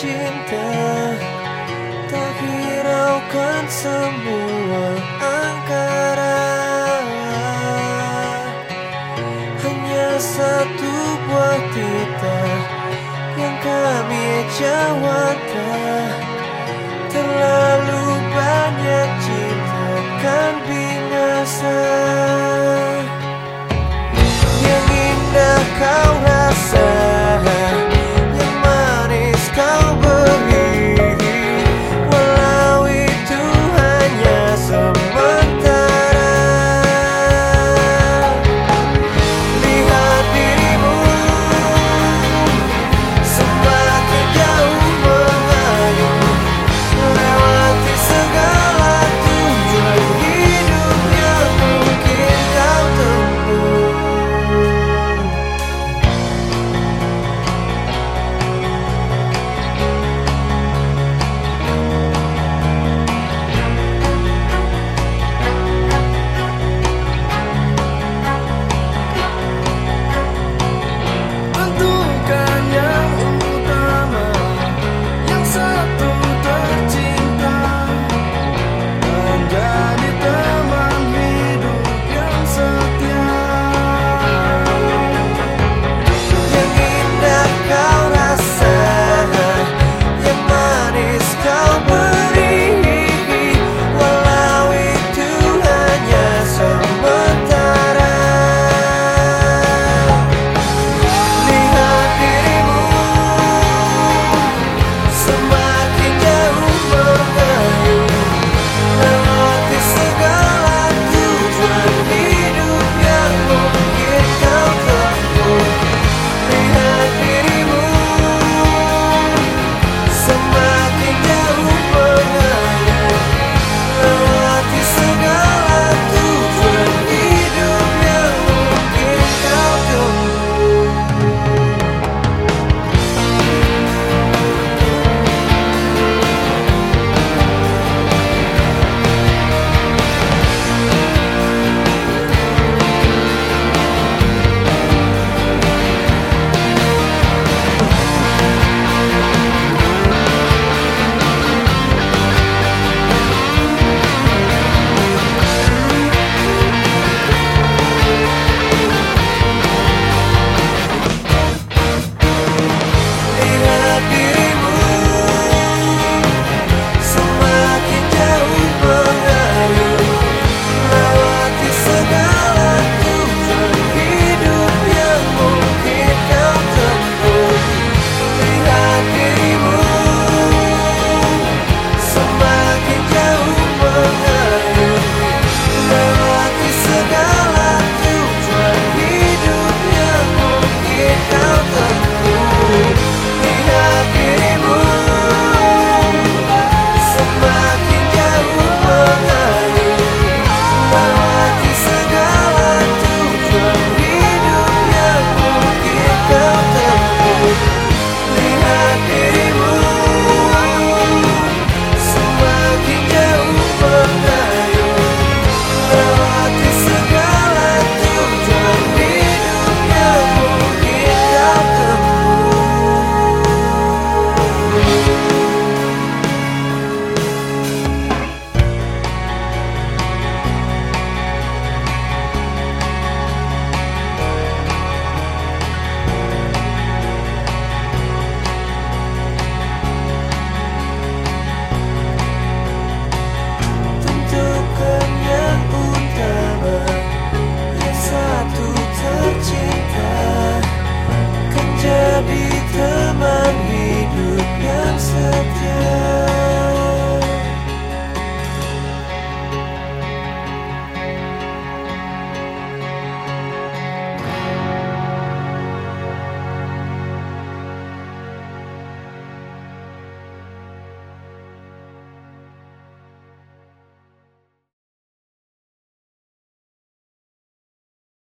cinta Tak hiraukan semua jawata Terlalu banyak cinta kan binasa.